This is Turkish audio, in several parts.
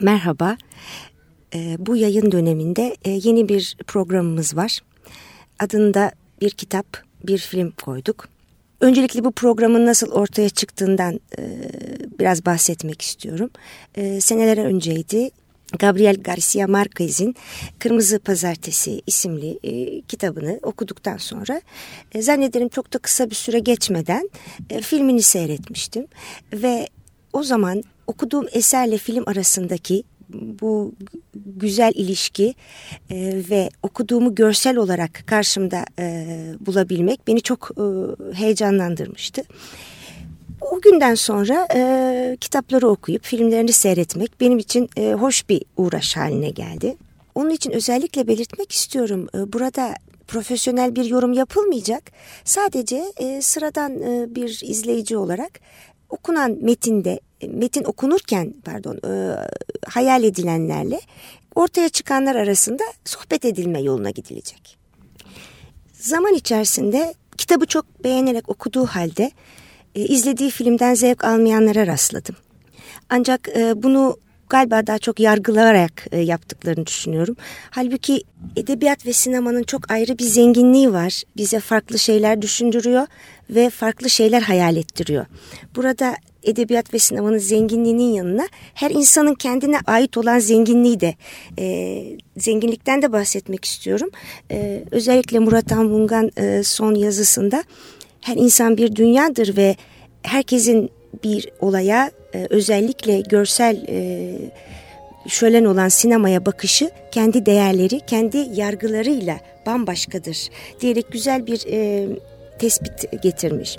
Merhaba. Ee, bu yayın döneminde e, yeni bir programımız var. Adında bir kitap, bir film koyduk. Öncelikle bu programın nasıl ortaya çıktığından e, biraz bahsetmek istiyorum. E, seneler önceydi. Gabriel Garcia Marquez'in Kırmızı Pazartesi isimli e, kitabını okuduktan sonra e, zannederim çok da kısa bir süre geçmeden e, filmini seyretmiştim ve o zaman okuduğum eserle film arasındaki bu güzel ilişki e, ve okuduğumu görsel olarak karşımda e, bulabilmek beni çok e, heyecanlandırmıştı. O günden sonra e, kitapları okuyup filmlerini seyretmek benim için e, hoş bir uğraş haline geldi. Onun için özellikle belirtmek istiyorum. E, burada profesyonel bir yorum yapılmayacak. Sadece e, sıradan e, bir izleyici olarak okunan metinde metin okunurken pardon e, hayal edilenlerle ortaya çıkanlar arasında sohbet edilme yoluna gidilecek. Zaman içerisinde kitabı çok beğenerek okuduğu halde e, izlediği filmden zevk almayanlara rastladım. Ancak e, bunu galiba daha çok yargılayarak e, yaptıklarını düşünüyorum. Halbuki edebiyat ve sinemanın çok ayrı bir zenginliği var. Bize farklı şeyler düşündürüyor ve farklı şeyler hayal ettiriyor. Burada edebiyat ve sinemanın zenginliğinin yanına her insanın kendine ait olan zenginliği de e, zenginlikten de bahsetmek istiyorum. E, özellikle Murat Anmungan e, son yazısında her insan bir dünyadır ve herkesin bir olaya e, özellikle görsel e, şölen olan sinemaya bakışı kendi değerleri, kendi yargılarıyla bambaşkadır diyerek güzel bir e, tespit getirmiş.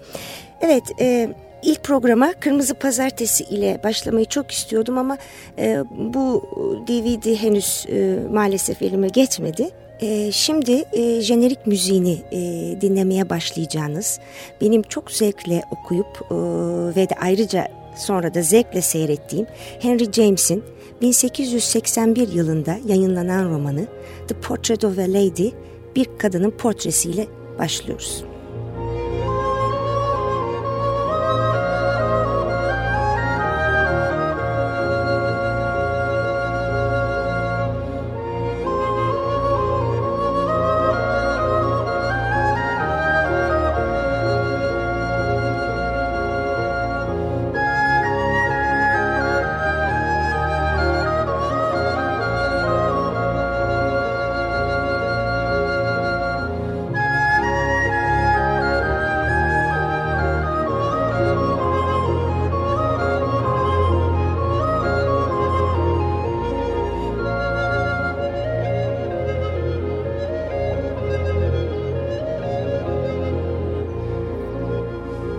Evet, e, ilk programa Kırmızı Pazartesi ile başlamayı çok istiyordum ama e, bu DVD henüz e, maalesef elime geçmedi. E, şimdi e, jenerik müziğini e, dinlemeye başlayacağınız, benim çok zevkle okuyup e, ve de ayrıca sonra da zevkle seyrettiğim Henry James'in 1881 yılında yayınlanan romanı The Portrait of a Lady bir kadının portresiyle başlıyoruz.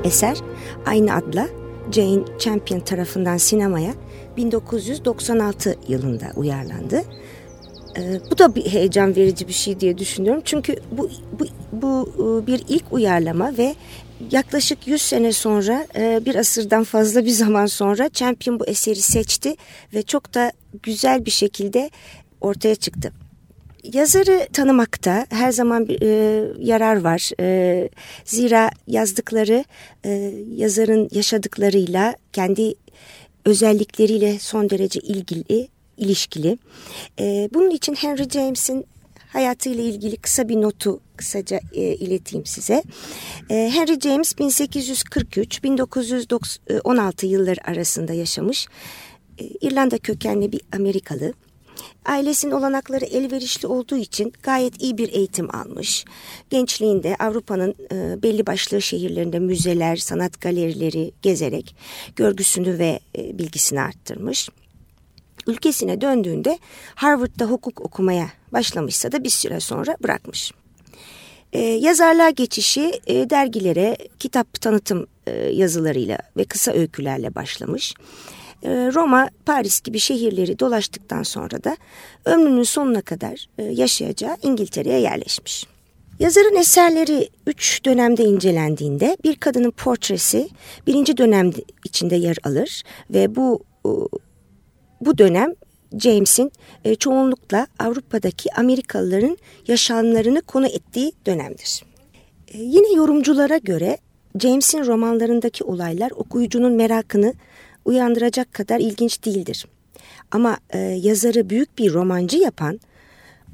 Eser aynı adla Jane Champion tarafından sinemaya 1996 yılında uyarlandı. Ee, bu da bir heyecan verici bir şey diye düşünüyorum. Çünkü bu, bu, bu e, bir ilk uyarlama ve yaklaşık 100 sene sonra e, bir asırdan fazla bir zaman sonra Champion bu eseri seçti ve çok da güzel bir şekilde ortaya çıktı. Yazarı tanımakta her zaman e, yarar var. E, zira yazdıkları e, yazarın yaşadıklarıyla kendi özellikleriyle son derece ilgili, ilişkili. E, bunun için Henry James'in hayatıyla ilgili kısa bir notu kısaca e, ileteyim size. E, Henry James 1843-1916 yılları arasında yaşamış. E, İrlanda kökenli bir Amerikalı. Ailesinin olanakları elverişli olduğu için gayet iyi bir eğitim almış. Gençliğinde Avrupa'nın e, belli başlı şehirlerinde müzeler, sanat galerileri gezerek görgüsünü ve e, bilgisini arttırmış. Ülkesine döndüğünde Harvard'da hukuk okumaya başlamışsa da bir süre sonra bırakmış. E, yazarlığa geçişi e, dergilere kitap tanıtım e, yazılarıyla ve kısa öykülerle başlamış. Ee, Roma, Paris gibi şehirleri dolaştıktan sonra da ömrünün sonuna kadar e, yaşayacağı İngiltere'ye yerleşmiş. Yazarın eserleri üç dönemde incelendiğinde bir kadının portresi birinci dönem içinde yer alır ve bu bu dönem James'in e, çoğunlukla Avrupa'daki Amerikalıların yaşamlarını konu ettiği dönemdir. E, yine yorumculara göre James'in romanlarındaki olaylar okuyucunun merakını uyandıracak kadar ilginç değildir. ama e, yazarı büyük bir romancı yapan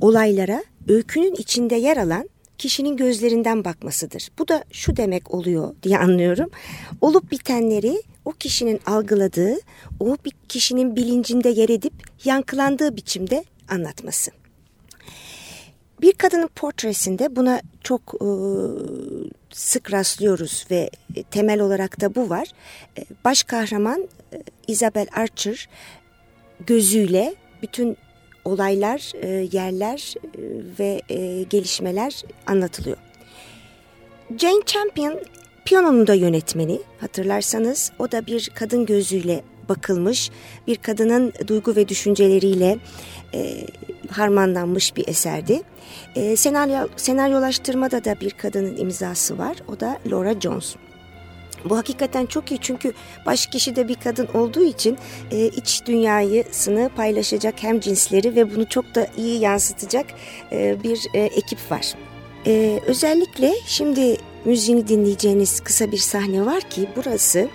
olaylara öykünün içinde yer alan kişinin gözlerinden bakmasıdır. Bu da şu demek oluyor diye anlıyorum. Olup bitenleri o kişinin algıladığı, o bir kişinin bilincinde yer edip yankılandığı biçimde anlatması. Bir kadının portresinde buna çok e, sık rastlıyoruz ve temel olarak da bu var. E, baş kahraman e, Isabel Archer gözüyle bütün olaylar, e, yerler ve gelişmeler anlatılıyor. Jane Champion piyanonun da yönetmeni hatırlarsanız o da bir kadın gözüyle bakılmış bir kadının duygu ve düşünceleriyle e, harmanlanmış bir eserdi. E, senaryo, senaryolaştırmada da bir kadının imzası var o da Laura Jones. Bu hakikaten çok iyi çünkü baş kişi de bir kadın olduğu için e, iç dünyasını paylaşacak hem cinsleri ve bunu çok da iyi yansıtacak e, bir e, ekip var. E, özellikle şimdi müziğini dinleyeceğiniz kısa bir sahne var ki burası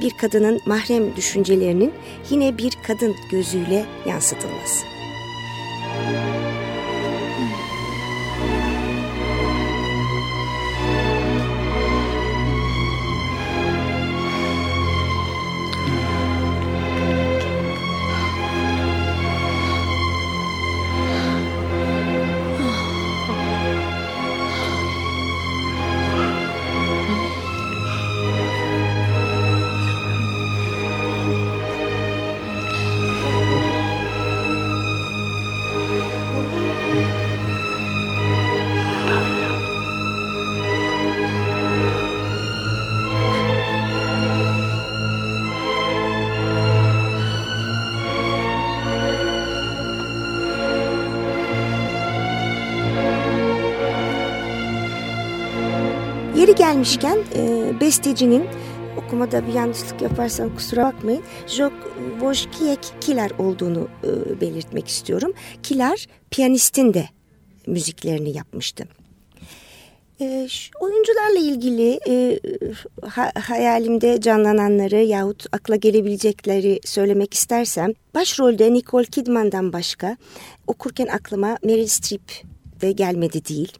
bir kadının mahrem düşüncelerinin yine bir kadın gözüyle yansıtılması. Yeri gelmişken e, bestecinin okumada bir yanlışlık yaparsam kusura bakmayın. Jok Wojciech Kilar olduğunu e, belirtmek istiyorum. Kilar piyanistin de müziklerini yapmıştı. E, oyuncularla ilgili e, ha, hayalimde canlananları yahut akla gelebilecekleri söylemek istersem başrolde Nicole Kidman'dan başka okurken aklıma Meryl Streep de gelmedi değil.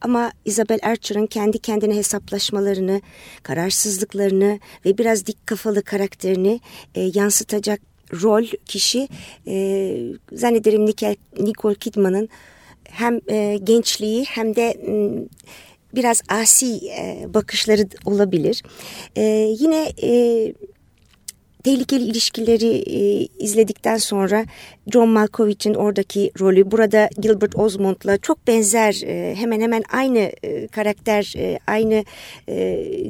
Ama Isabel Archer'ın kendi kendine hesaplaşmalarını, kararsızlıklarını ve biraz dik kafalı karakterini e, yansıtacak rol kişi e, zannederim Nicole Kidman'ın hem e, gençliği hem de m, biraz asi e, bakışları olabilir. E, yine e, tehlikeli ilişkileri e, izledikten sonra John Malkovich'in oradaki rolü burada Gilbert Osmond'la çok benzer e, hemen hemen aynı e, karakter e, aynı e,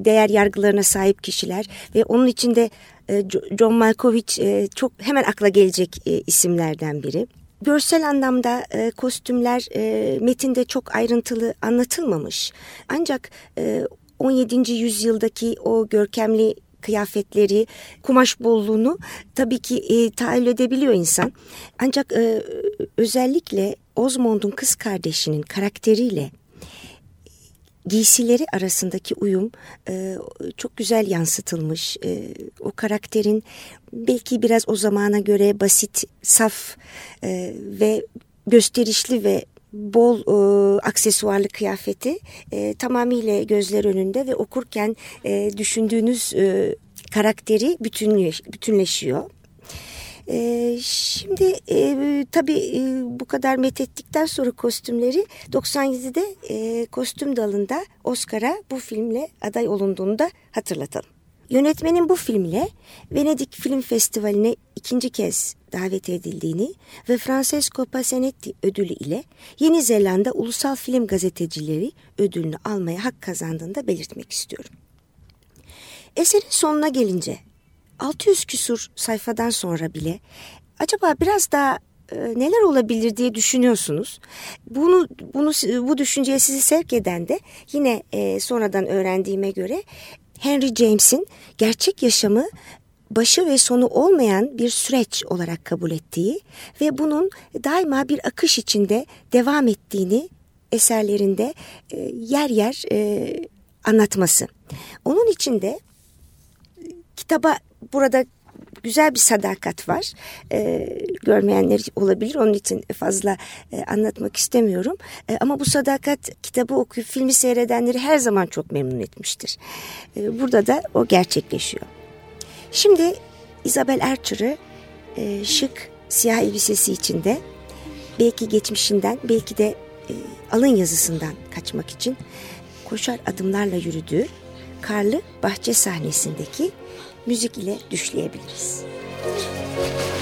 değer yargılarına sahip kişiler ve onun içinde e, John Malkovich e, çok hemen akla gelecek e, isimlerden biri. Görsel anlamda e, kostümler e, metinde çok ayrıntılı anlatılmamış. Ancak e, 17. yüzyıldaki o görkemli kıyafetleri, kumaş bolluğunu tabii ki e, tahayyül edebiliyor insan. Ancak e, özellikle Osmond'un kız kardeşinin karakteriyle giysileri arasındaki uyum e, çok güzel yansıtılmış. E, o karakterin belki biraz o zamana göre basit, saf e, ve gösterişli ve bol e, aksesuarlı kıyafeti e, tamamıyla gözler önünde ve okurken e, düşündüğünüz e, karakteri bütünleş, bütünleşiyor. Ee, şimdi e, tabii e, bu kadar methettikten sonra kostümleri 97'de e, kostüm dalında Oscar'a bu filmle aday olunduğunu da hatırlatalım. Yönetmenin bu filmle Venedik Film Festivali'ne ikinci kez davet edildiğini ve Francesco Pasenetti ödülü ile Yeni Zelanda Ulusal Film Gazetecileri ödülünü almaya hak kazandığını da belirtmek istiyorum. Eserin sonuna gelince 600 küsur sayfadan sonra bile acaba biraz daha e, neler olabilir diye düşünüyorsunuz. Bunu bunu bu düşünceye sizi sevk eden de yine e, sonradan öğrendiğime göre Henry James'in gerçek yaşamı başı ve sonu olmayan bir süreç olarak kabul ettiği ve bunun daima bir akış içinde devam ettiğini eserlerinde e, yer yer anlatması. Onun için de kitaba burada güzel bir sadakat var. E, görmeyenler olabilir onun için fazla e, anlatmak istemiyorum. E, ama bu sadakat kitabı okuyup filmi seyredenleri her zaman çok memnun etmiştir. E, burada da o gerçekleşiyor. Şimdi Isabel Archer'ı e, şık siyah elbisesi içinde belki geçmişinden belki de e, alın yazısından kaçmak için koşar adımlarla yürüdüğü karlı bahçe sahnesindeki müzik ile düşleyebiliriz. Müzik